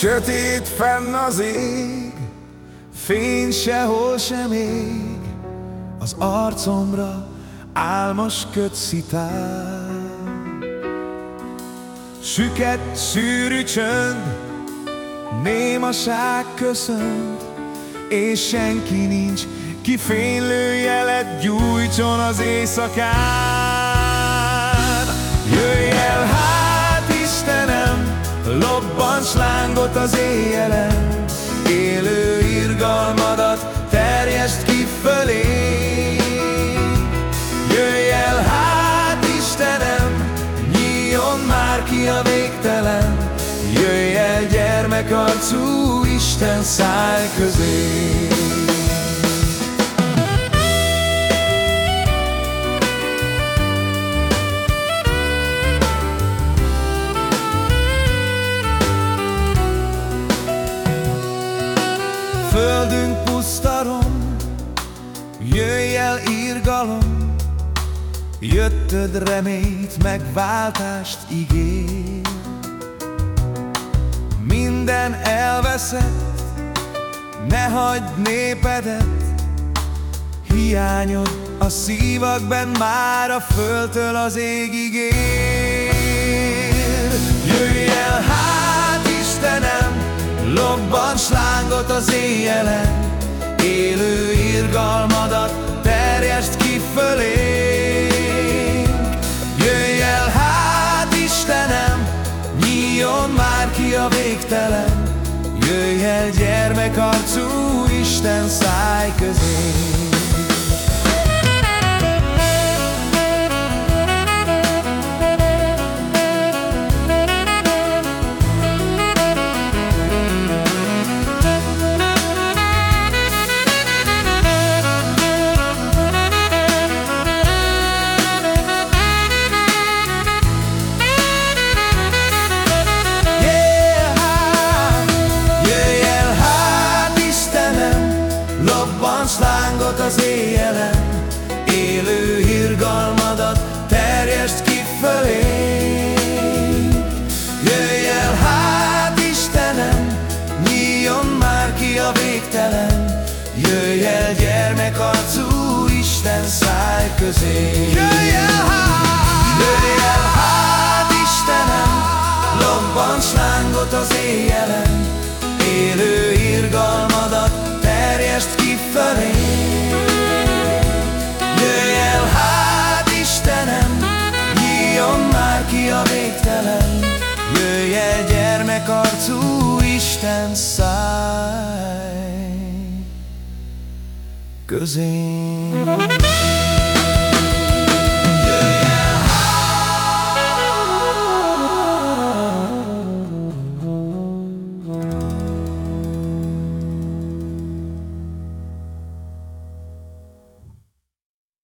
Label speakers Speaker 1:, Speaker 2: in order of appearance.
Speaker 1: Sötét fenn az ég, fény sehol sem ég, Az arcomra álmos köt szitál. Süket, szűrű csönd, némaság köszönt, És senki nincs, ki fénylő jelet gyújtson az éjszakán. Jöjj el lobbants lángot az éjjelen, Élő irgalmadat terjeszt ki fölé. Jöjj el hát, Istenem, nyíljon már ki a végtelen, Jöjj el gyermekarcú Isten száj közé. Jöjj el írgalom, Jöttöd reményt, megváltást ígér. Minden elveszett, ne hagyd népedet, Hiányod a szívakben már a földtől az égig ér. Jöjj el hát, Istenem, lobbants lángot az éjjelen, Élő irgalmadat a végtelen, Jöjj el gyermekarcú Isten száj közé. Lángot az éjjelen, élő irgalmadat terjeszt ki fölé. Jöjj el hát, Istenem, nyíljon már ki a végtelen, Jöjj el gyermekarcú Isten száj közé. Jöjj el hát, a végtelen, Jöjj el gyermekarcú Isten száj közén.